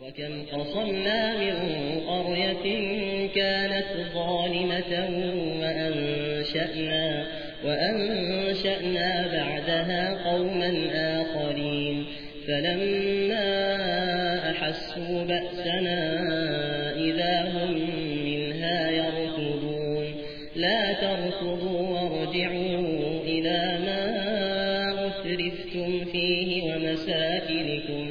وكم قصمنا من قرية كانت ظالمة وأنشأنا, وأنشأنا بعدها قوما آخرين. فلما أحسوا بأسنا إذا هم منها يركضون. لا تركضوا وارجعوا إلى ما أسرفتم فيه ومساكنكم.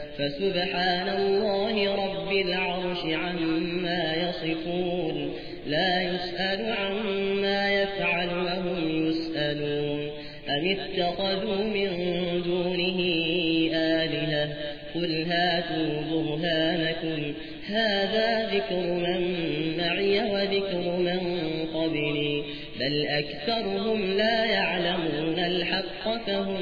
فسبحان الله رب العرش عما يصفون لا يسأل عما يفعل وهم يسألون. أم اتخذوا من دونه آلهة؟ قل هاتوا برهانكم. هذا ذكر من معي وذكر من قبلي. بل أكثرهم لا يعلمون الحق فهم